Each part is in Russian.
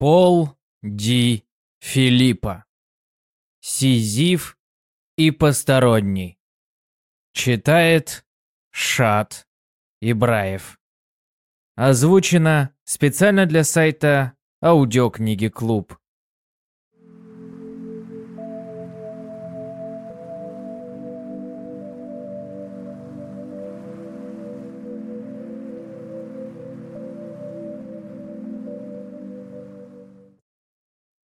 Пол Ди Филиппа. Сизиф и посторонний. Читает Шат Ибраев. Озвучено специально для сайта Аудиокниги Клуб.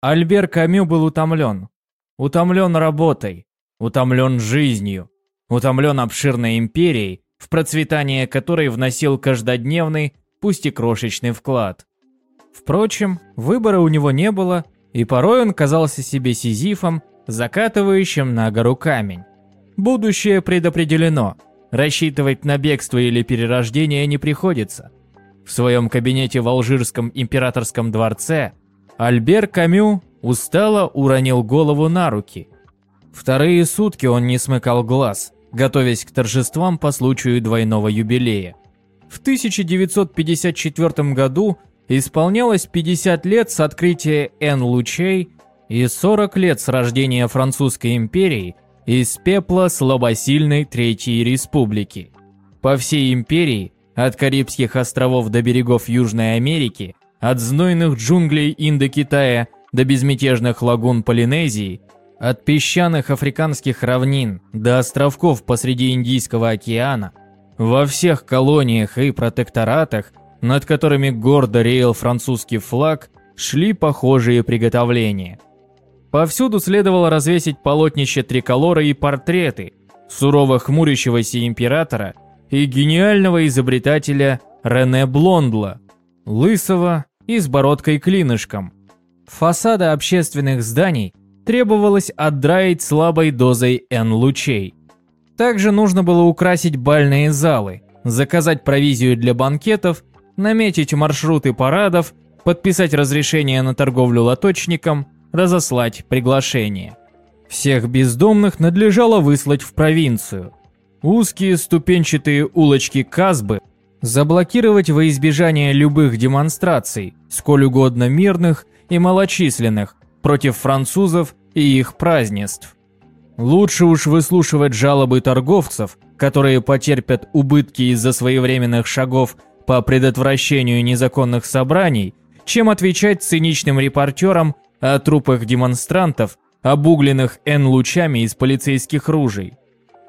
Альбер Камю был утомлен. Утомлен работой, утомлен жизнью, утомлен обширной империей, в процветание которой вносил каждодневный, пусть и крошечный вклад. Впрочем, выбора у него не было, и порой он казался себе сизифом, закатывающим на гору камень. Будущее предопределено, рассчитывать на бегство или перерождение не приходится. В своем кабинете в Алжирском императорском дворце Альбер Камю устало уронил голову на руки. Вторые сутки он не смыкал глаз, готовясь к торжествам по случаю двойного юбилея. В 1954 году исполнялось 50 лет с открытия Н-лучей и 40 лет с рождения Французской империи из пепла слабосильной Третьей Республики. По всей империи, от Карибских островов до берегов Южной Америки, от знойных джунглей Индокитая до безмятежных лагун Полинезии, от песчаных африканских равнин до островков посреди Индийского океана, во всех колониях и протекторатах, над которыми гордо реял французский флаг, шли похожие приготовления. Повсюду следовало развесить полотнище триколора и портреты сурово хмурящегося императора и гениального изобретателя Рене Блондла, лысого и с бородкой-клинышком. Фасады общественных зданий требовалось отдраить слабой дозой N-лучей. Также нужно было украсить бальные залы, заказать провизию для банкетов, наметить маршруты парадов, подписать разрешение на торговлю лоточником, разослать приглашение. Всех бездомных надлежало выслать в провинцию. Узкие ступенчатые улочки Казбы Заблокировать во избежание любых демонстраций, сколь угодно мирных и малочисленных, против французов и их празднеств. Лучше уж выслушивать жалобы торговцев, которые потерпят убытки из-за своевременных шагов по предотвращению незаконных собраний, чем отвечать циничным репортерам о трупах демонстрантов, обугленных N-лучами из полицейских ружей.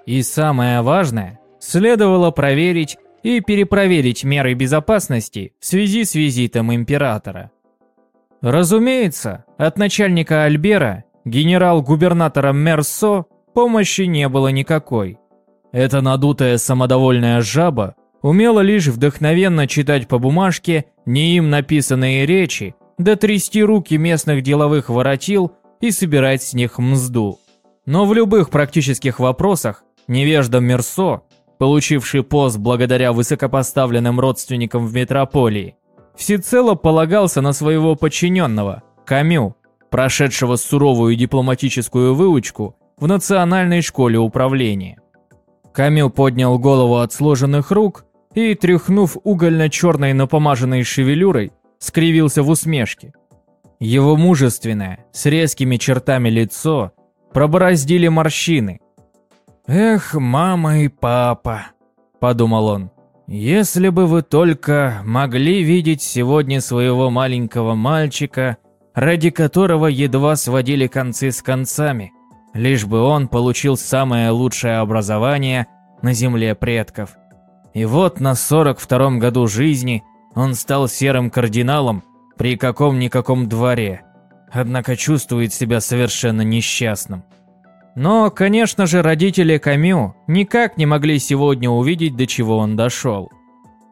И самое важное, следовало проверить, и перепроверить меры безопасности в связи с визитом императора. Разумеется, от начальника Альбера, генерал-губернатора Мерсо, помощи не было никакой. Эта надутая самодовольная жаба умела лишь вдохновенно читать по бумажке не им написанные речи, да трясти руки местных деловых воротил и собирать с них мзду. Но в любых практических вопросах невеждам Мерсо получивший пост благодаря высокопоставленным родственникам в метрополии, всецело полагался на своего подчиненного, Камю, прошедшего суровую дипломатическую выучку в Национальной школе управления. Камю поднял голову от сложенных рук и, тряхнув угольно-черной напомаженной шевелюрой, скривился в усмешке. Его мужественное, с резкими чертами лицо пробороздили морщины, «Эх, мама и папа», – подумал он, – «если бы вы только могли видеть сегодня своего маленького мальчика, ради которого едва сводили концы с концами, лишь бы он получил самое лучшее образование на земле предков. И вот на 42-м году жизни он стал серым кардиналом при каком-никаком дворе, однако чувствует себя совершенно несчастным. Но, конечно же, родители Камю никак не могли сегодня увидеть, до чего он дошел.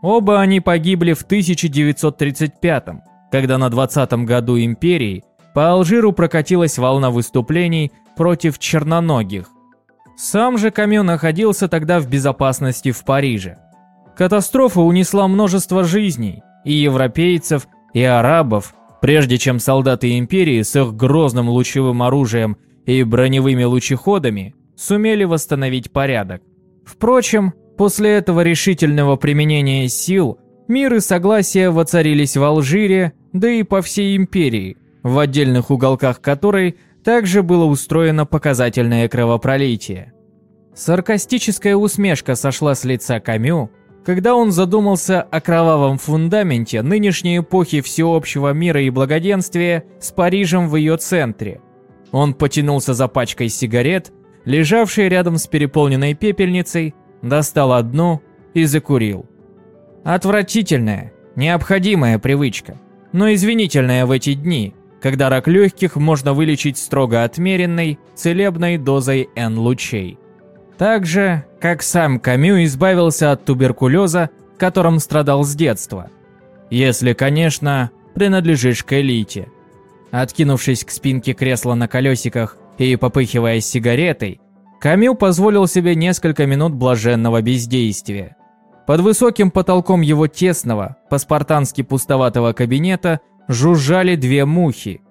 Оба они погибли в 1935 когда на 20-м году империи по Алжиру прокатилась волна выступлений против черноногих. Сам же Камю находился тогда в безопасности в Париже. Катастрофа унесла множество жизней, и европейцев, и арабов, прежде чем солдаты империи с их грозным лучевым оружием – и броневыми лучеходами сумели восстановить порядок. Впрочем, после этого решительного применения сил Мир и согласие воцарились в Алжире, да и по всей империи, в отдельных уголках которой также было устроено показательное кровопролитие. Саркастическая усмешка сошла с лица Камю, когда он задумался о кровавом фундаменте нынешней эпохи всеобщего мира и благоденствия с Парижем в ее центре. Он потянулся за пачкой сигарет, лежавшей рядом с переполненной пепельницей, достал одну и закурил. Отвратительная, необходимая привычка, но извинительная в эти дни, когда рак легких можно вылечить строго отмеренной, целебной дозой N-лучей. Так же, как сам Камю избавился от туберкулеза, которым страдал с детства. Если, конечно, принадлежишь к элите. Откинувшись к спинке кресла на колесиках и попыхивая сигаретой, Камю позволил себе несколько минут блаженного бездействия. Под высоким потолком его тесного, по-спартански пустоватого кабинета жужжали две мухи.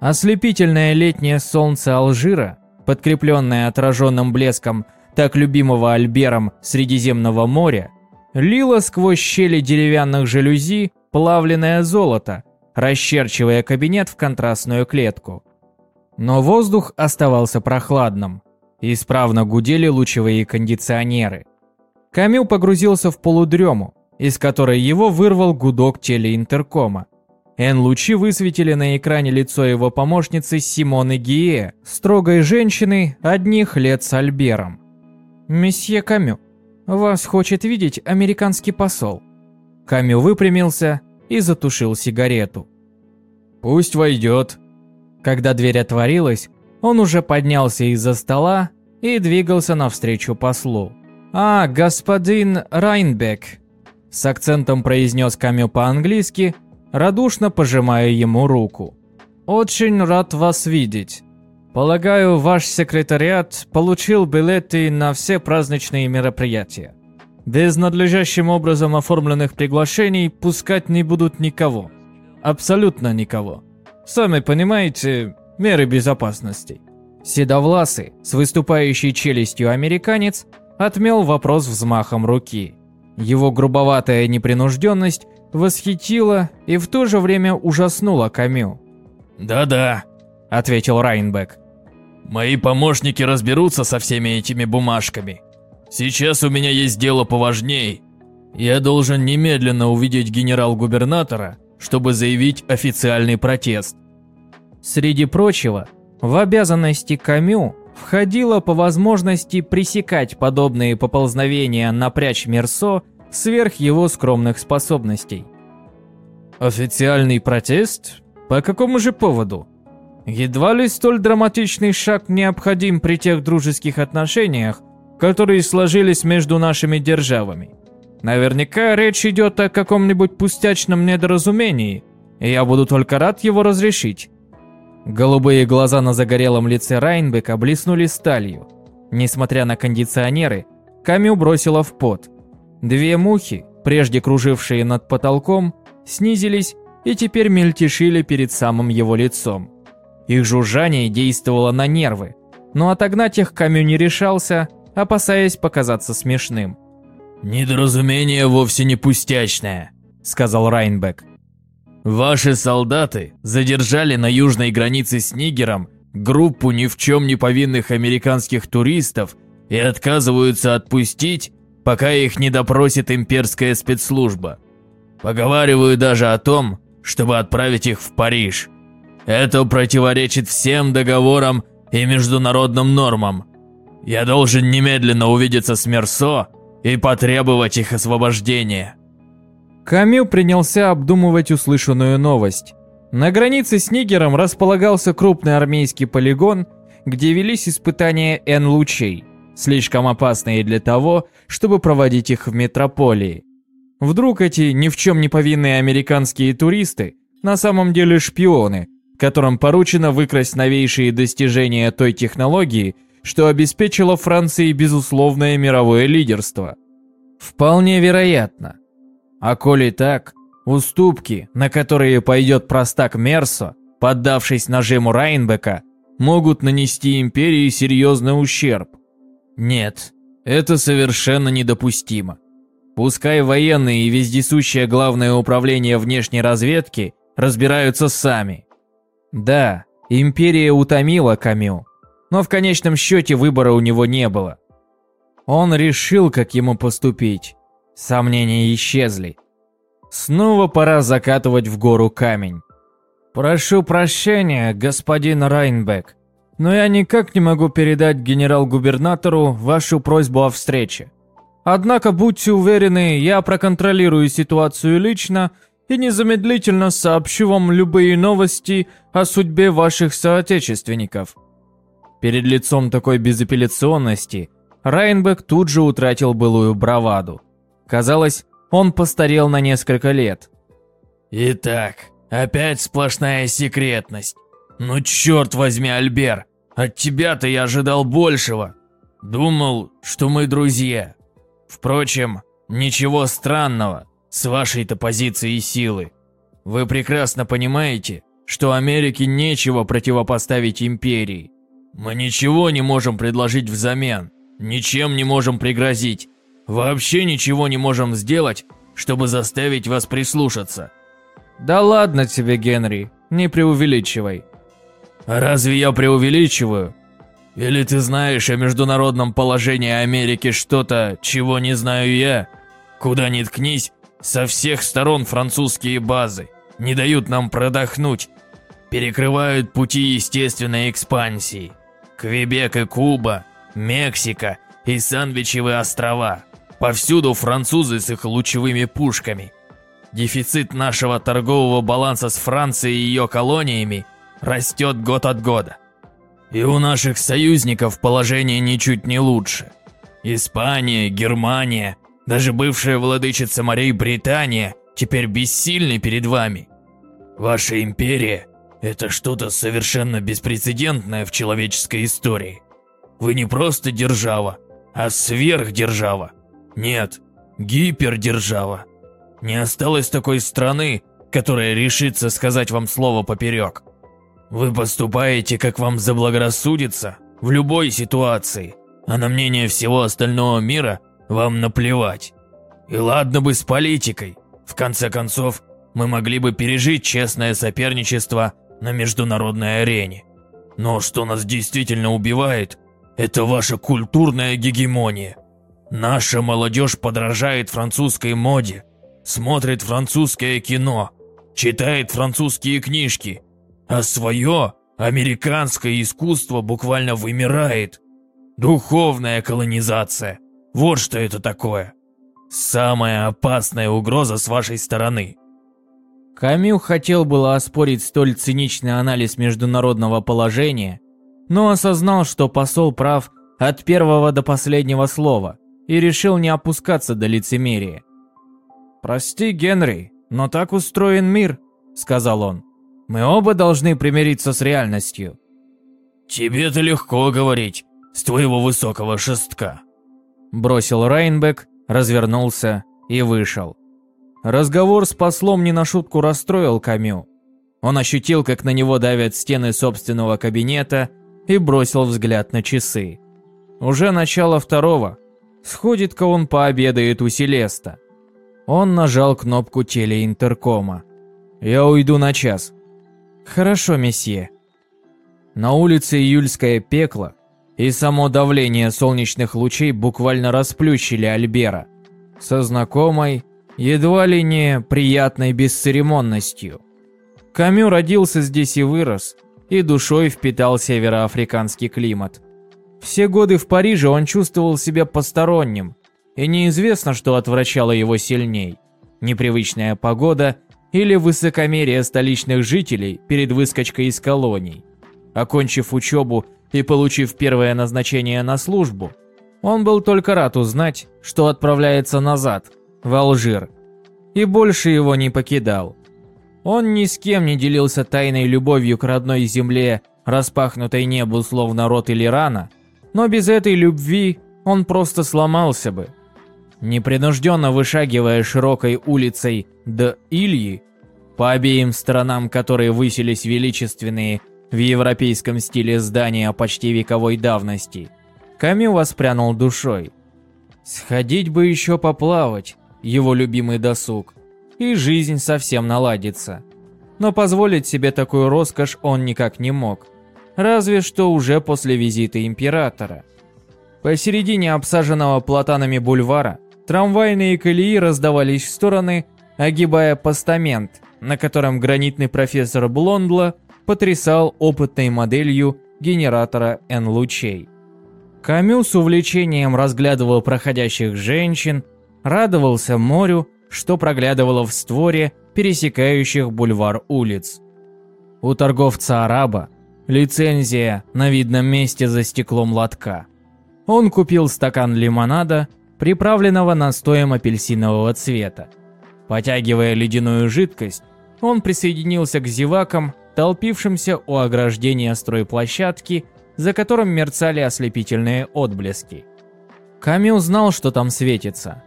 Ослепительное летнее солнце Алжира, подкрепленное отраженным блеском так любимого Альбером Средиземного моря, лило сквозь щели деревянных жалюзи плавленное золото, расчерчивая кабинет в контрастную клетку. Но воздух оставался прохладным. Исправно гудели лучевые кондиционеры. Камил погрузился в полудрему, из которой его вырвал гудок телеинтеркома. Н-лучи высветили на экране лицо его помощницы Симоны Гие, строгой женщины одних лет с Альбером. «Месье Камю, вас хочет видеть американский посол». Камю выпрямился и затушил сигарету. «Пусть войдет». Когда дверь отворилась, он уже поднялся из-за стола и двигался навстречу послу. «А, господин Райнбек», – с акцентом произнес Камю по-английски, радушно пожимая ему руку. «Очень рад вас видеть. Полагаю, ваш секретариат получил билеты на все праздничные мероприятия. Без надлежащим образом оформленных приглашений пускать не будут никого. Абсолютно никого. Сами понимаете, меры безопасности». Седовласый, с выступающей челюстью американец, отмел вопрос взмахом руки. Его грубоватая непринужденность восхитила и в то же время ужаснула Камю. «Да-да», — ответил Райнбек. «Мои помощники разберутся со всеми этими бумажками. Сейчас у меня есть дело поважней. Я должен немедленно увидеть генерал-губернатора, чтобы заявить официальный протест». Среди прочего, в обязанности Камю входило по возможности пресекать подобные поползновения напрячь Мерсо сверх его скромных способностей. Официальный протест? По какому же поводу? Едва ли столь драматичный шаг необходим при тех дружеских отношениях, которые сложились между нашими державами. Наверняка речь идет о каком-нибудь пустячном недоразумении, и я буду только рад его разрешить. Голубые глаза на загорелом лице Райнбека блеснули сталью. Несмотря на кондиционеры, Камю бросила в пот. Две мухи, прежде кружившие над потолком, снизились и теперь мельтешили перед самым его лицом. Их жужжание действовало на нервы, но отогнать их Камю не решался, опасаясь показаться смешным. «Недоразумение вовсе не пустячное», — сказал Райнбек. Ваши солдаты задержали на южной границе с Нигером группу ни в чем не повинных американских туристов и отказываются отпустить, пока их не допросит имперская спецслужба. Поговариваю даже о том, чтобы отправить их в Париж. Это противоречит всем договорам и международным нормам. Я должен немедленно увидеться с Мерсо и потребовать их освобождения. Камил принялся обдумывать услышанную новость. На границе с Нигером располагался крупный армейский полигон, где велись испытания N-лучей, слишком опасные для того, чтобы проводить их в метрополии. Вдруг эти ни в чем не повинные американские туристы на самом деле шпионы, которым поручено выкрасть новейшие достижения той технологии, что обеспечило Франции безусловное мировое лидерство. Вполне вероятно. А коли так, уступки, на которые пойдет простак Мерсо, поддавшись нажиму Райнбека, могут нанести империи серьезный ущерб. Нет, это совершенно недопустимо. Пускай военные и вездесущее главное управление внешней разведки разбираются сами. Да, империя утомила Камю, но в конечном счете выбора у него не было. Он решил, как ему поступить. Сомнения исчезли. Снова пора закатывать в гору камень. «Прошу прощения, господин Райнбек, но я никак не могу передать генерал-губернатору вашу просьбу о встрече. Однако будьте уверены, я проконтролирую ситуацию лично и незамедлительно сообщу вам любые новости о судьбе ваших соотечественников». Перед лицом такой безапелляционности Райнбек тут же утратил былую браваду. Казалось, он постарел на несколько лет. «Итак, опять сплошная секретность. Ну черт возьми, Альбер, от тебя-то я ожидал большего. Думал, что мы друзья. Впрочем, ничего странного с вашей-то позиции и силы. Вы прекрасно понимаете, что Америке нечего противопоставить империи. Мы ничего не можем предложить взамен, ничем не можем пригрозить, вообще ничего не можем сделать, чтобы заставить вас прислушаться. Да ладно тебе, Генри, не преувеличивай. Разве я преувеличиваю? Или ты знаешь о международном положении Америки что-то, чего не знаю я? Куда ни ткнись, со всех сторон французские базы не дают нам продохнуть, перекрывают пути естественной экспансии. Квебек и Куба, Мексика и Сандвичевые острова. Повсюду французы с их лучевыми пушками. Дефицит нашего торгового баланса с Францией и ее колониями растет год от года. И у наших союзников положение ничуть не лучше. Испания, Германия, даже бывшая владычица морей Британия теперь бессильны перед вами. Ваша империя это что-то совершенно беспрецедентное в человеческой истории. Вы не просто держава, а сверхдержава. Нет, гипердержава. Не осталось такой страны, которая решится сказать вам слово поперек. Вы поступаете, как вам заблагорассудится, в любой ситуации, а на мнение всего остального мира вам наплевать. И ладно бы с политикой. В конце концов, мы могли бы пережить честное соперничество на международной арене. Но что нас действительно убивает, это ваша культурная гегемония. Наша молодежь подражает французской моде, смотрит французское кино, читает французские книжки, а свое американское искусство буквально вымирает. Духовная колонизация. Вот что это такое. Самая опасная угроза с вашей стороны. Камил хотел было оспорить столь циничный анализ международного положения, но осознал, что посол прав от первого до последнего слова и решил не опускаться до лицемерия. «Прости, Генри, но так устроен мир», — сказал он. «Мы оба должны примириться с реальностью». «Тебе-то легко говорить, с твоего высокого шестка», — бросил Райнбек, развернулся и вышел. Разговор с послом не на шутку расстроил Камю. Он ощутил, как на него давят стены собственного кабинета и бросил взгляд на часы. Уже начало второго. Сходит-ка он пообедает у Селеста. Он нажал кнопку телеинтеркома. «Я уйду на час». «Хорошо, месье». На улице июльское пекло, и само давление солнечных лучей буквально расплющили Альбера. Со знакомой, едва ли не приятной бесцеремонностью. Камю родился здесь и вырос, и душой впитал североафриканский климат. Все годы в Париже он чувствовал себя посторонним, и неизвестно, что отвращало его сильней – непривычная погода или высокомерие столичных жителей перед выскочкой из колоний. Окончив учебу и получив первое назначение на службу, он был только рад узнать, что отправляется назад – в Алжир, и больше его не покидал. Он ни с кем не делился тайной любовью к родной земле, распахнутой небу словно рот Илирана, но без этой любви он просто сломался бы. Непринужденно вышагивая широкой улицей до Ильи, по обеим сторонам которой высились величественные в европейском стиле здания почти вековой давности, Камю воспрянул душой. Сходить бы еще поплавать, его любимый досуг, и жизнь совсем наладится. Но позволить себе такую роскошь он никак не мог. Разве что уже после визита императора. Посередине обсаженного платанами бульвара трамвайные колеи раздавались в стороны, огибая постамент, на котором гранитный профессор Блондло потрясал опытной моделью генератора N-лучей. Камю с увлечением разглядывал проходящих женщин, радовался морю, что проглядывало в створе пересекающих бульвар улиц. У торговца-араба лицензия на видном месте за стеклом лотка. Он купил стакан лимонада, приправленного настоем апельсинового цвета. Потягивая ледяную жидкость, он присоединился к зевакам, толпившимся у ограждения стройплощадки, за которым мерцали ослепительные отблески. Камил знал, что там светится.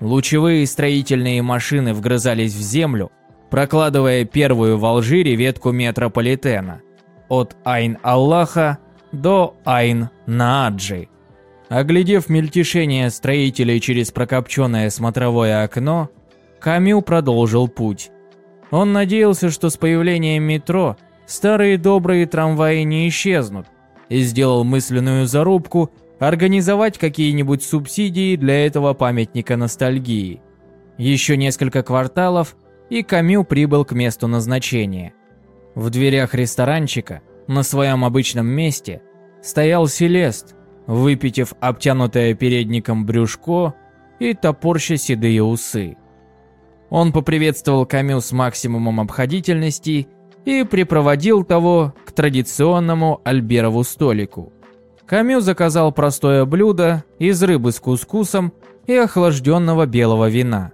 Лучевые строительные машины вгрызались в землю, прокладывая первую в Алжире ветку метрополитена от Айн-Аллаха до Айн-Нааджи. Оглядев мельтешение строителей через прокопченное смотровое окно, Камил продолжил путь. Он надеялся, что с появлением метро старые добрые трамваи не исчезнут, и сделал мысленную зарубку организовать какие-нибудь субсидии для этого памятника ностальгии. Еще несколько кварталов, и Камил прибыл к месту назначения. В дверях ресторанчика, на своем обычном месте, стоял Селест, выпитив обтянутое передником брюшко и топорща седые усы. Он поприветствовал Камю с максимумом обходительности и припроводил того к традиционному Альберову столику. Камю заказал простое блюдо из рыбы с кускусом и охлажденного белого вина.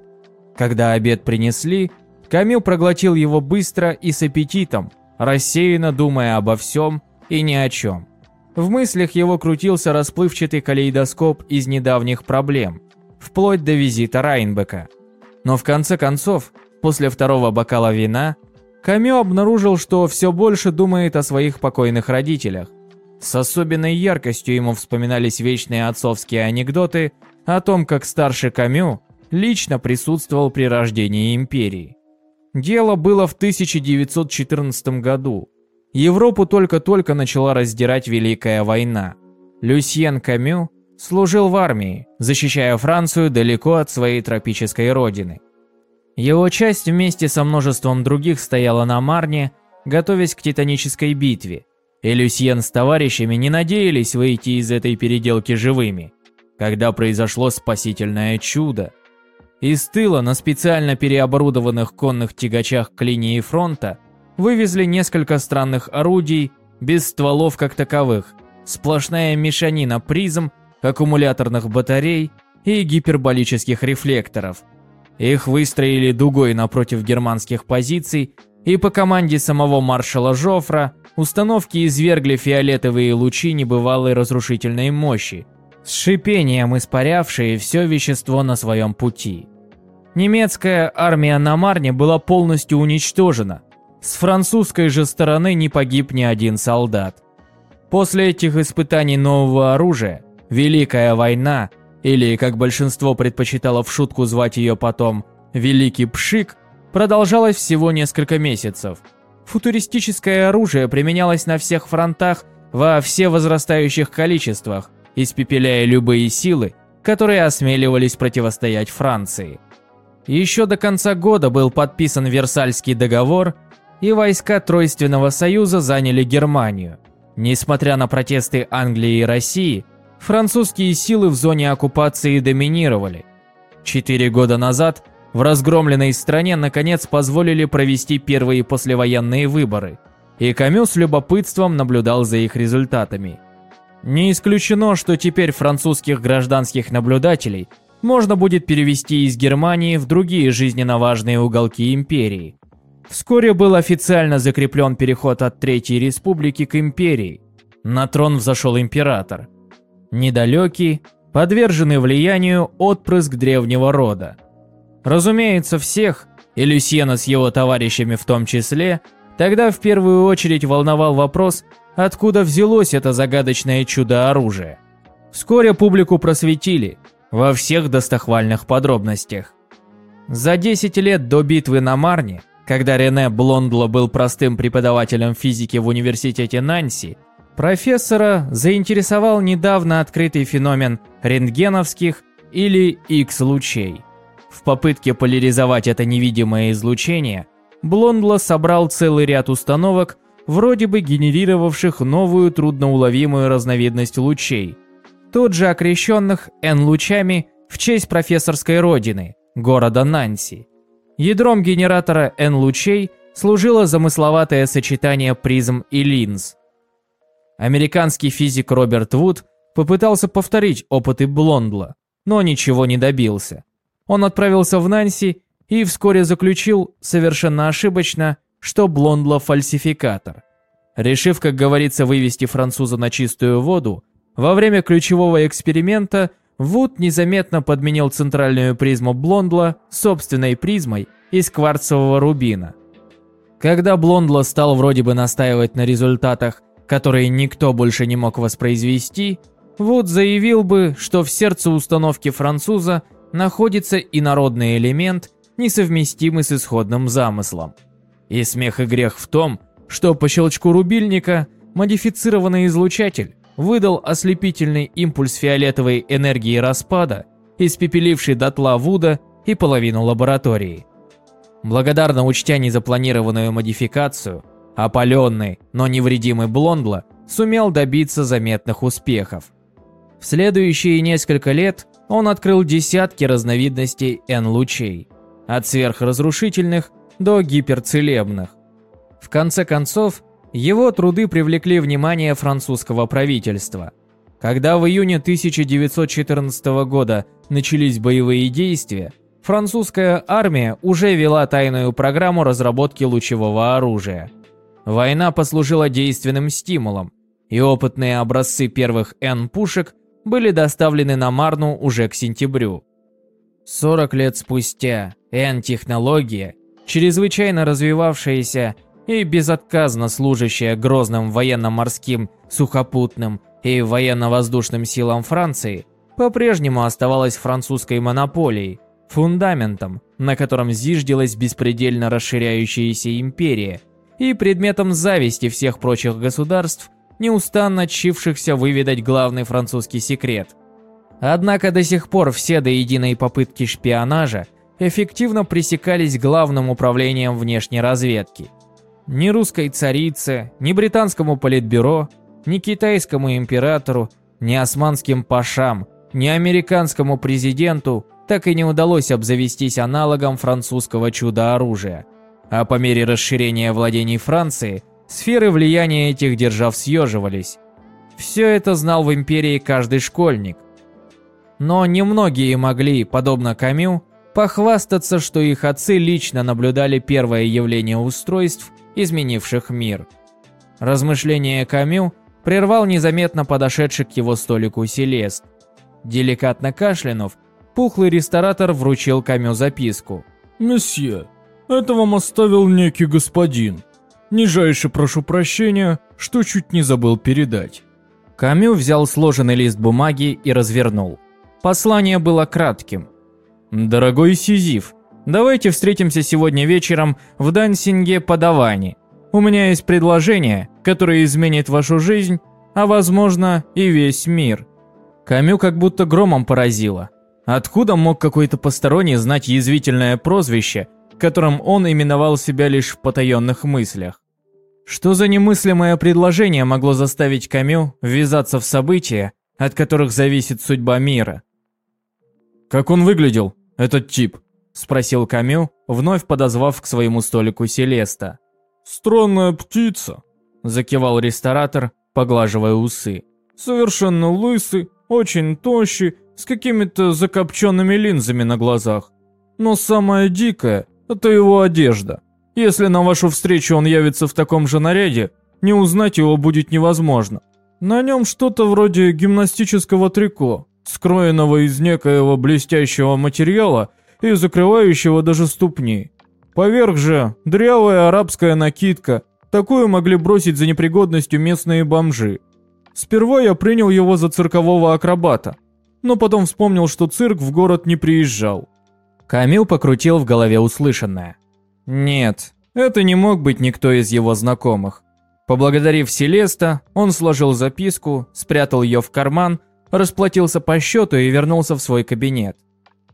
Когда обед принесли, Камю проглотил его быстро и с аппетитом, рассеянно думая обо всем и ни о чем. В мыслях его крутился расплывчатый калейдоскоп из недавних проблем, вплоть до визита Райнбека. Но в конце концов, после второго бокала вина, Камё обнаружил, что все больше думает о своих покойных родителях. С особенной яркостью ему вспоминались вечные отцовские анекдоты о том, как старший Камю лично присутствовал при рождении империи. Дело было в 1914 году. Европу только-только начала раздирать Великая война. Люсьен Камю служил в армии, защищая Францию далеко от своей тропической родины. Его часть вместе со множеством других стояла на Марне, готовясь к титанической битве, и Люсьен с товарищами не надеялись выйти из этой переделки живыми, когда произошло спасительное чудо. Из тыла на специально переоборудованных конных тягачах к линии фронта вывезли несколько странных орудий, без стволов как таковых, сплошная мешанина призм аккумуляторных батарей и гиперболических рефлекторов. Их выстроили дугой напротив германских позиций, и по команде самого маршала Жофра установки извергли фиолетовые лучи небывалой разрушительной мощи, с шипением испарявшие все вещество на своем пути. Немецкая армия на Марне была полностью уничтожена. С французской же стороны не погиб ни один солдат. После этих испытаний нового оружия Великая война, или, как большинство предпочитало в шутку звать ее потом, Великий Пшик, продолжалась всего несколько месяцев. Футуристическое оружие применялось на всех фронтах во все возрастающих количествах, испепеляя любые силы, которые осмеливались противостоять Франции. Еще до конца года был подписан Версальский договор, и войска Тройственного Союза заняли Германию. Несмотря на протесты Англии и России, французские силы в зоне оккупации доминировали. Четыре года назад в разгромленной стране наконец позволили провести первые послевоенные выборы, и Камю с любопытством наблюдал за их результатами. Не исключено, что теперь французских гражданских наблюдателей можно будет перевести из Германии в другие жизненно важные уголки империи. Вскоре был официально закреплен переход от Третьей Республики к империи. На трон взошел император – недалекий, подверженный влиянию отпрыск древнего рода. Разумеется, всех, и Люсьена с его товарищами в том числе, тогда в первую очередь волновал вопрос, откуда взялось это загадочное чудо-оружие. Вскоре публику просветили во всех достохвальных подробностях. За 10 лет до битвы на Марне, когда Рене Блондло был простым преподавателем физики в университете Нанси, профессора заинтересовал недавно открытый феномен рентгеновских или X-лучей. В попытке поляризовать это невидимое излучение, Блондло собрал целый ряд установок, вроде бы генерировавших новую трудноуловимую разновидность лучей, тут же окрещенных N-лучами в честь профессорской родины, города Нанси. Ядром генератора N-лучей служило замысловатое сочетание призм и линз. Американский физик Роберт Вуд попытался повторить опыты Блондла, но ничего не добился. Он отправился в Нанси и вскоре заключил, совершенно ошибочно, что Блондла фальсификатор. Решив, как говорится, вывести француза на чистую воду, во время ключевого эксперимента Вуд незаметно подменил центральную призму Блондла собственной призмой из кварцевого рубина. Когда Блондла стал вроде бы настаивать на результатах, которые никто больше не мог воспроизвести, Вуд заявил бы, что в сердце установки француза находится инородный элемент, несовместимый с исходным замыслом. И смех и грех в том, что по щелчку рубильника модифицированный излучатель выдал ослепительный импульс фиолетовой энергии распада, испепеливший дотла Вуда и половину лаборатории. Благодарно учтя незапланированную модификацию, опаленный, но невредимый Блондло сумел добиться заметных успехов. В следующие несколько лет он открыл десятки разновидностей N-лучей, от сверхразрушительных до гиперцелебных. В конце концов, его труды привлекли внимание французского правительства. Когда в июне 1914 года начались боевые действия, французская армия уже вела тайную программу разработки лучевого оружия. Война послужила действенным стимулом, и опытные образцы первых N-пушек были доставлены на Марну уже к сентябрю. 40 лет спустя N-технология, чрезвычайно развивавшаяся и безотказно служащая грозным военно-морским, сухопутным и военно-воздушным силам Франции, по-прежнему оставалась французской монополией, фундаментом, на котором зиждилась беспредельно расширяющаяся империя, и предметом зависти всех прочих государств, неустанно чившихся выведать главный французский секрет. Однако до сих пор все до единой попытки шпионажа эффективно пресекались главным управлением внешней разведки – ни русской царице, ни британскому политбюро, ни китайскому императору, ни османским пашам, ни американскому президенту так и не удалось обзавестись аналогом французского чудо-оружия. А по мере расширения владений Франции, сферы влияния этих держав съеживались. Все это знал в империи каждый школьник. Но немногие могли, подобно Камю, похвастаться, что их отцы лично наблюдали первое явление устройств, изменивших мир. Размышление Камю прервал незаметно подошедший к его столику Селест. Деликатно кашлянув, пухлый ресторатор вручил Камю записку. «Месье, это вам оставил некий господин. Нижайше прошу прощения, что чуть не забыл передать». Камю взял сложенный лист бумаги и развернул. Послание было кратким. «Дорогой Сизиф, Давайте встретимся сегодня вечером в Дансинге Подавани. У меня есть предложение, которое изменит вашу жизнь, а возможно и весь мир. Камю как будто громом поразило. Откуда мог какой-то посторонний знать язвительное прозвище, которым он именовал себя лишь в потаенных мыслях? Что за немыслимое предложение могло заставить Камю ввязаться в события, от которых зависит судьба мира? Как он выглядел, этот тип? Спросил Камю, вновь подозвав к своему столику Селеста. «Странная птица», – закивал ресторатор, поглаживая усы. «Совершенно лысый, очень тощий, с какими-то закопченными линзами на глазах. Но самое дикое – это его одежда. Если на вашу встречу он явится в таком же наряде, не узнать его будет невозможно. На нем что-то вроде гимнастического трико, скроенного из некоего блестящего материала – и закрывающего даже ступни. Поверх же дрявая арабская накидка, такую могли бросить за непригодностью местные бомжи. Сперва я принял его за циркового акробата, но потом вспомнил, что цирк в город не приезжал. Камил покрутил в голове услышанное. Нет, это не мог быть никто из его знакомых. Поблагодарив Селеста, он сложил записку, спрятал ее в карман, расплатился по счету и вернулся в свой кабинет.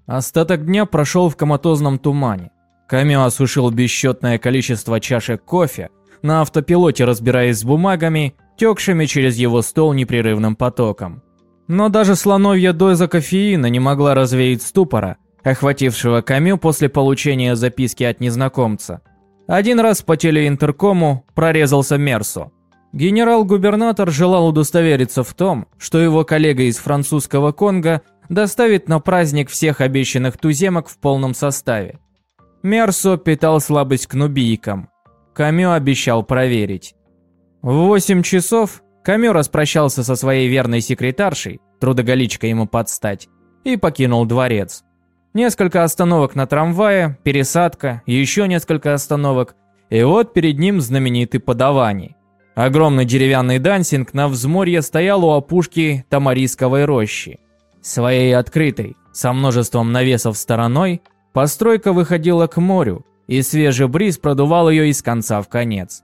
Остаток дня прошел в коматозном тумане. Камио осушил бесчетное количество чашек кофе, на автопилоте разбираясь с бумагами, текшими через его стол непрерывным потоком. Но даже слоновья доза кофеина не могла развеять ступора, охватившего Камю после получения записки от незнакомца. Один раз по телеинтеркому прорезался Мерсо. Генерал-губернатор желал удостовериться в том, что его коллега из французского Конго доставит на праздник всех обещанных туземок в полном составе. Мерсо питал слабость к нубийкам. Камё обещал проверить. В 8 часов Камё распрощался со своей верной секретаршей, трудоголичкой ему подстать, и покинул дворец. Несколько остановок на трамвае, пересадка, еще несколько остановок, и вот перед ним знаменитый подаваний. Огромный деревянный дансинг на взморье стоял у опушки Тамарисковой рощи. Своей открытой, со множеством навесов стороной, постройка выходила к морю, и свежий бриз продувал ее из конца в конец.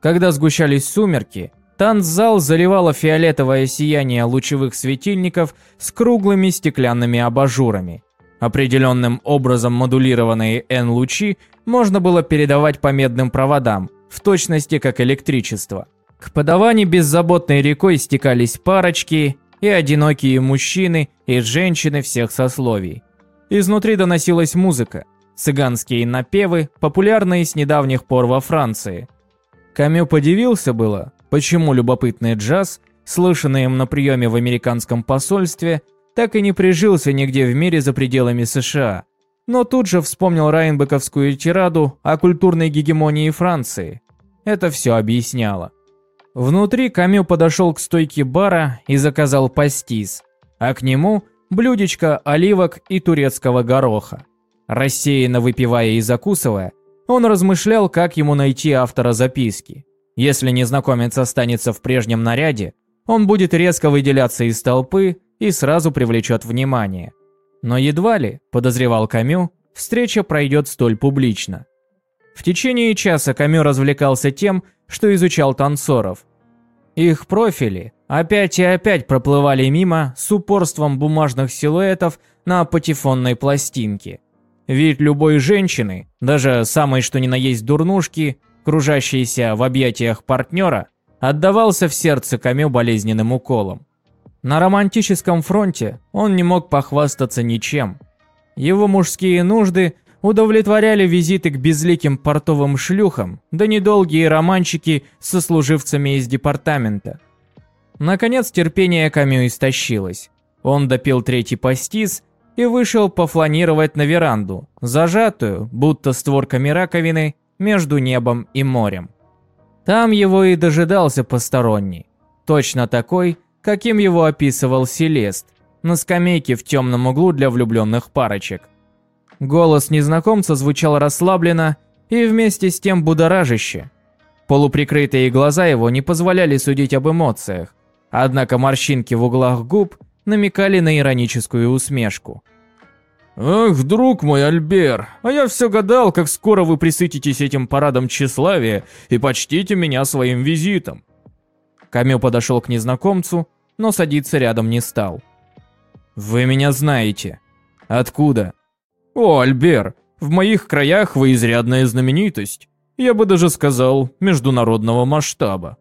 Когда сгущались сумерки, танцзал заливало фиолетовое сияние лучевых светильников с круглыми стеклянными абажурами. Определенным образом модулированные N-лучи можно было передавать по медным проводам, в точности как электричество. К подаване беззаботной рекой стекались парочки и одинокие мужчины и женщины всех сословий. Изнутри доносилась музыка, цыганские напевы, популярные с недавних пор во Франции. Камю подивился было, почему любопытный джаз, слышанный им на приеме в американском посольстве, так и не прижился нигде в мире за пределами США. Но тут же вспомнил Райнбековскую тираду о культурной гегемонии Франции. Это все объясняло. Внутри Камю подошел к стойке бара и заказал пастис, а к нему блюдечко оливок и турецкого гороха. Рассеянно выпивая и закусывая, он размышлял, как ему найти автора записки. Если незнакомец останется в прежнем наряде, он будет резко выделяться из толпы и сразу привлечет внимание. Но едва ли, подозревал Камю, встреча пройдет столь публично. В течение часа Камю развлекался тем, что изучал танцоров. Их профили опять и опять проплывали мимо с упорством бумажных силуэтов на патефонной пластинке. Вид любой женщины, даже самой что ни на есть дурнушки, кружащейся в объятиях партнера, отдавался в сердце Камю болезненным уколом. На романтическом фронте он не мог похвастаться ничем. Его мужские нужды удовлетворяли визиты к безликим портовым шлюхам, да недолгие романчики со служивцами из департамента. Наконец терпение Камю истощилось. Он допил третий пастис и вышел пофланировать на веранду, зажатую, будто створками раковины, между небом и морем. Там его и дожидался посторонний, точно такой, каким его описывал Селест, на скамейке в темном углу для влюбленных парочек. Голос незнакомца звучал расслабленно и вместе с тем будоражище. Полуприкрытые глаза его не позволяли судить об эмоциях, однако морщинки в углах губ намекали на ироническую усмешку. «Ах, друг мой, Альбер, а я все гадал, как скоро вы присытитесь этим парадом тщеславия и почтите меня своим визитом». Камил подошел к незнакомцу, но садиться рядом не стал. «Вы меня знаете. Откуда?» «О, Альбер, в моих краях вы изрядная знаменитость. Я бы даже сказал, международного масштаба».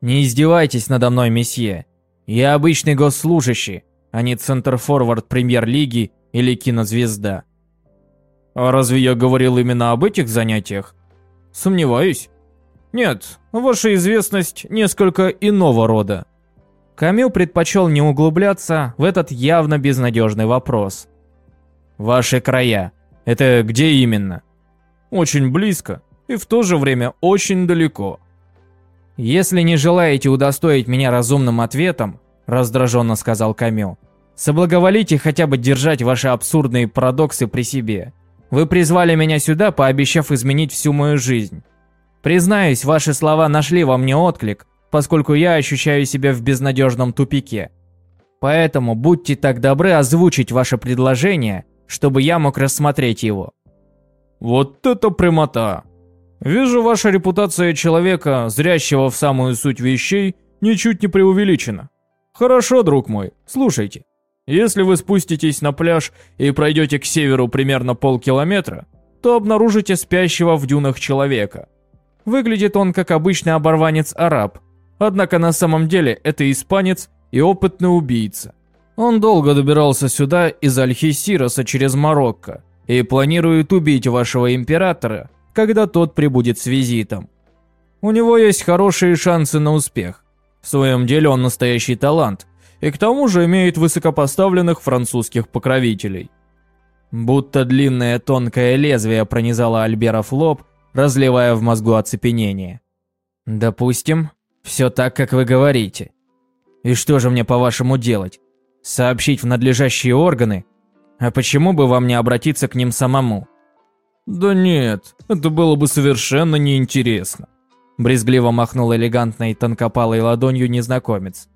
«Не издевайтесь надо мной, месье. Я обычный госслужащий, а не центр-форвард премьер-лиги или кинозвезда». «А разве я говорил именно об этих занятиях?» «Сомневаюсь». «Нет, ваша известность несколько иного рода». Камил предпочел не углубляться в этот явно безнадежный вопрос. «Ваши края. Это где именно?» «Очень близко и в то же время очень далеко». «Если не желаете удостоить меня разумным ответом», – раздраженно сказал Камил, – «соблаговолите хотя бы держать ваши абсурдные парадоксы при себе. Вы призвали меня сюда, пообещав изменить всю мою жизнь. Признаюсь, ваши слова нашли во мне отклик, поскольку я ощущаю себя в безнадежном тупике. Поэтому будьте так добры озвучить ваше предложение чтобы я мог рассмотреть его. Вот это прямота. Вижу, ваша репутация человека, зрящего в самую суть вещей, ничуть не преувеличена. Хорошо, друг мой, слушайте. Если вы спуститесь на пляж и пройдете к северу примерно полкилометра, то обнаружите спящего в дюнах человека. Выглядит он как обычный оборванец-араб, однако на самом деле это испанец и опытный убийца. Он долго добирался сюда из Альхисироса через Марокко и планирует убить вашего императора, когда тот прибудет с визитом. У него есть хорошие шансы на успех. В своем деле он настоящий талант, и к тому же имеет высокопоставленных французских покровителей. Будто длинное тонкое лезвие пронизало Альберов лоб, разливая в мозгу оцепенение. «Допустим, все так, как вы говорите. И что же мне, по-вашему, делать? Сообщить в надлежащие органы? А почему бы вам не обратиться к ним самому?» «Да нет, это было бы совершенно неинтересно», – брезгливо махнул элегантной тонкопалой ладонью незнакомец.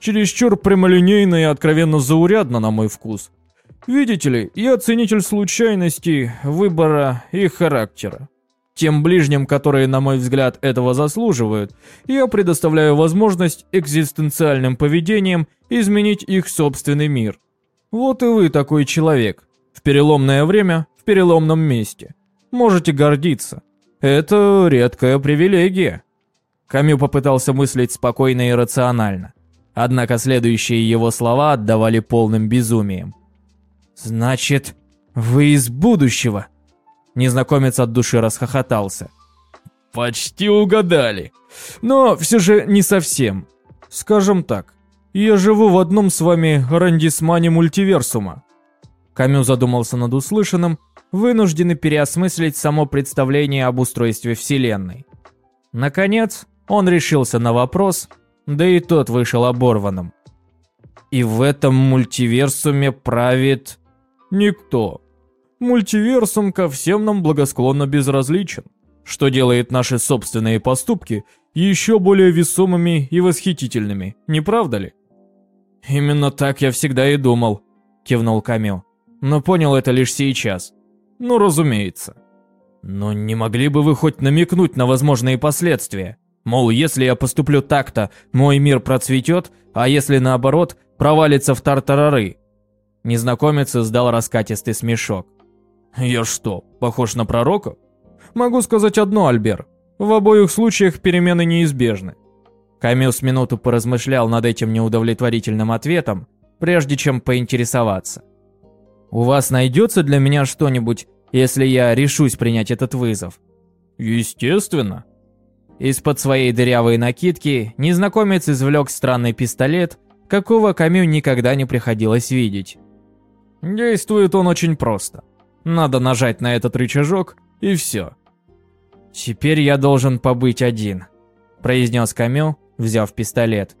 «Чересчур прямолинейно и откровенно заурядно на мой вкус. Видите ли, я ценитель случайностей, выбора и характера. Тем ближним, которые, на мой взгляд, этого заслуживают, я предоставляю возможность экзистенциальным поведением изменить их собственный мир. Вот и вы такой человек. В переломное время, в переломном месте. Можете гордиться. Это редкая привилегия. Камю попытался мыслить спокойно и рационально. Однако следующие его слова отдавали полным безумием. «Значит, вы из будущего?» Незнакомец от души расхохотался. «Почти угадали. Но все же не совсем. Скажем так, я живу в одном с вами рандисмане мультиверсума». Камю задумался над услышанным, вынужденный переосмыслить само представление об устройстве Вселенной. Наконец, он решился на вопрос, да и тот вышел оборванным. «И в этом мультиверсуме правит...» «Никто», Мультиверсум ко всем нам благосклонно безразличен, что делает наши собственные поступки еще более весомыми и восхитительными, не правда ли? Именно так я всегда и думал, кивнул Камил. Но понял это лишь сейчас. Ну, разумеется. Но не могли бы вы хоть намекнуть на возможные последствия? Мол, если я поступлю так-то, мой мир процветет, а если наоборот, провалится в тартарары. Незнакомец издал раскатистый смешок. Я что, похож на пророка? Могу сказать одно, Альбер. В обоих случаях перемены неизбежны. Камил с минуту поразмышлял над этим неудовлетворительным ответом, прежде чем поинтересоваться. «У вас найдется для меня что-нибудь, если я решусь принять этот вызов?» «Естественно». Из-под своей дырявой накидки незнакомец извлек странный пистолет, какого Камю никогда не приходилось видеть. Действует он очень просто – надо нажать на этот рычажок, и все. «Теперь я должен побыть один», – произнес Камил, взяв пистолет.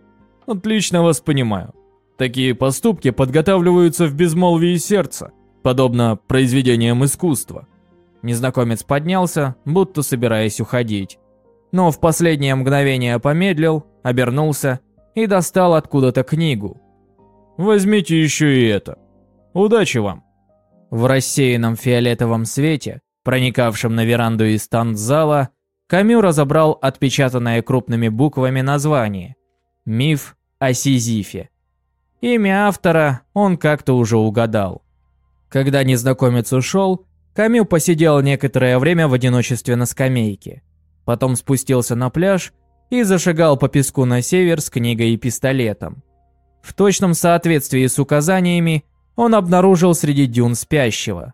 «Отлично вас понимаю. Такие поступки подготавливаются в безмолвии сердца, подобно произведениям искусства». Незнакомец поднялся, будто собираясь уходить. Но в последнее мгновение помедлил, обернулся и достал откуда-то книгу. «Возьмите еще и это. Удачи вам!» В рассеянном фиолетовом свете, проникавшем на веранду из танцзала, Камю разобрал отпечатанное крупными буквами название «Миф о Сизифе». Имя автора он как-то уже угадал. Когда незнакомец ушел, Камю посидел некоторое время в одиночестве на скамейке. Потом спустился на пляж и зашагал по песку на север с книгой и пистолетом. В точном соответствии с указаниями он обнаружил среди дюн спящего.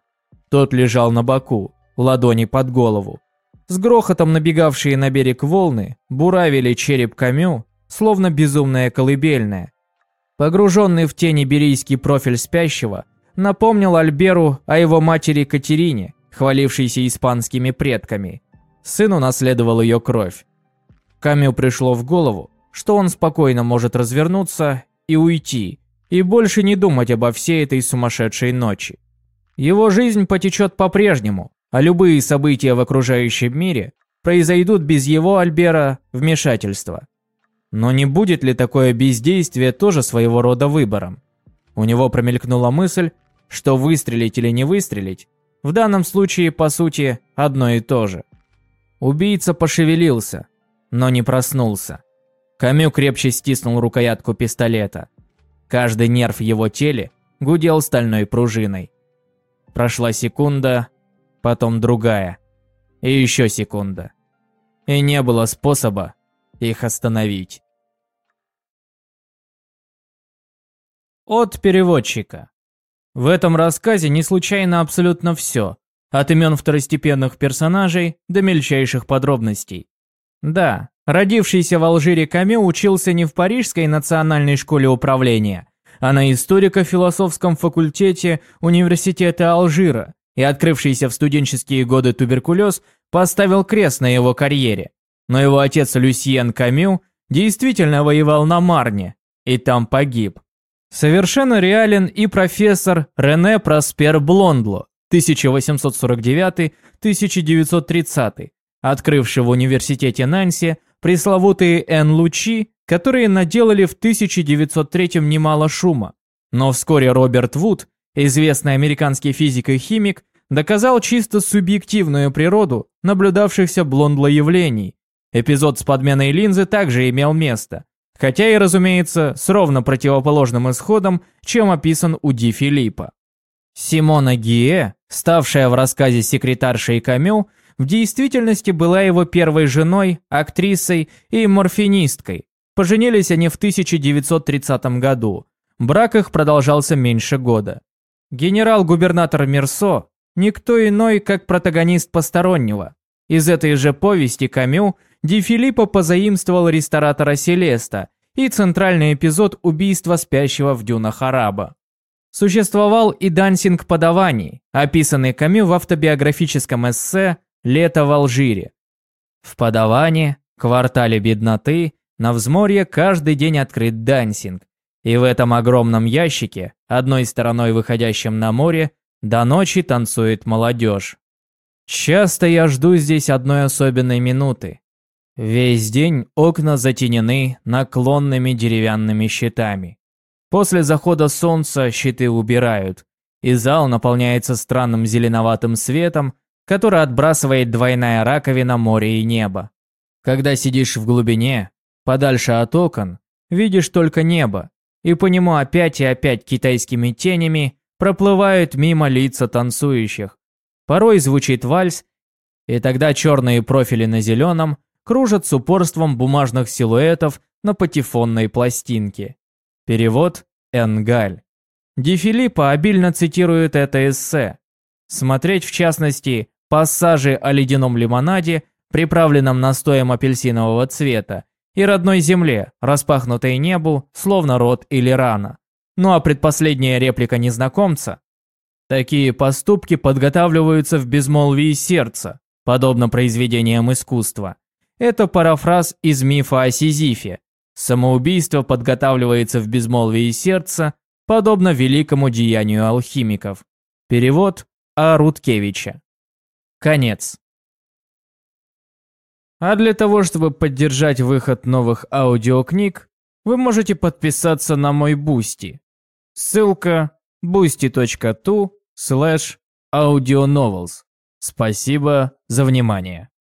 Тот лежал на боку, ладони под голову. С грохотом набегавшие на берег волны буравили череп Камю, словно безумная колыбельная. Погруженный в тень иберийский профиль спящего напомнил Альберу о его матери Катерине, хвалившейся испанскими предками. Сын унаследовал ее кровь. Камю пришло в голову, что он спокойно может развернуться и уйти, и больше не думать обо всей этой сумасшедшей ночи. Его жизнь потечет по-прежнему, а любые события в окружающем мире произойдут без его, Альбера, вмешательства. Но не будет ли такое бездействие тоже своего рода выбором? У него промелькнула мысль, что выстрелить или не выстрелить, в данном случае, по сути, одно и то же. Убийца пошевелился, но не проснулся. Камю крепче стиснул рукоятку пистолета. Каждый нерв в его теле гудел стальной пружиной. Прошла секунда, потом другая. И еще секунда. И не было способа их остановить. От переводчика. В этом рассказе не случайно абсолютно все, от имен второстепенных персонажей до мельчайших подробностей. Да, родившийся в Алжире Камю учился не в Парижской национальной школе управления, а на историко-философском факультете Университета Алжира, и открывшийся в студенческие годы туберкулез поставил крест на его карьере. Но его отец Люсьен Камю действительно воевал на Марне, и там погиб. Совершенно реален и профессор Рене Проспер Блондло, 1849-1930, открывший в университете Нанси пресловутые Н-лучи, которые наделали в 1903 немало шума. Но вскоре Роберт Вуд, известный американский физик и химик, доказал чисто субъективную природу наблюдавшихся Блондло явлений. Эпизод с подменой линзы также имел место, хотя и, разумеется, с ровно противоположным исходом, чем описан у Ди Филиппа. Симона Гие, ставшая в рассказе секретаршей Камю, в действительности была его первой женой, актрисой и морфинисткой. Поженились они в 1930 году. Брак их продолжался меньше года. Генерал-губернатор Мерсо – никто иной, как протагонист постороннего. Из этой же повести Камю Ди Филиппо позаимствовал ресторатора Селеста и центральный эпизод убийства спящего в дюнах араба. Существовал и дансинг подаваний, описанный Камю в автобиографическом эссе «Лето в Алжире». В подаване, квартале бедноты, на взморье каждый день открыт дансинг, и в этом огромном ящике, одной стороной выходящем на море, до ночи танцует молодежь. Часто я жду здесь одной особенной минуты. Весь день окна затенены наклонными деревянными щитами. После захода солнца щиты убирают, и зал наполняется странным зеленоватым светом, который отбрасывает двойная раковина море и небо. Когда сидишь в глубине, подальше от окон, видишь только небо, и по нему опять и опять китайскими тенями проплывают мимо лица танцующих. Порой звучит вальс, и тогда черные профили на зеленом кружат с упорством бумажных силуэтов на патефонной пластинке. Перевод Энгаль. Ди Филиппо обильно цитирует это эссе. Смотреть, в частности, пассажи о ледяном лимонаде, приправленном настоем апельсинового цвета, и родной земле, распахнутой небу, словно рот или рана. Ну а предпоследняя реплика незнакомца. Такие поступки подготавливаются в безмолвии сердца, подобно произведениям искусства. Это парафраз из мифа о Сизифе, Самоубийство подготавливается в безмолвии сердца, подобно великому деянию алхимиков. Перевод А. Руткевича. Конец. А для того, чтобы поддержать выход новых аудиокниг, вы можете подписаться на мой Бусти. Ссылка boosty.to slash audionovels. Спасибо за внимание.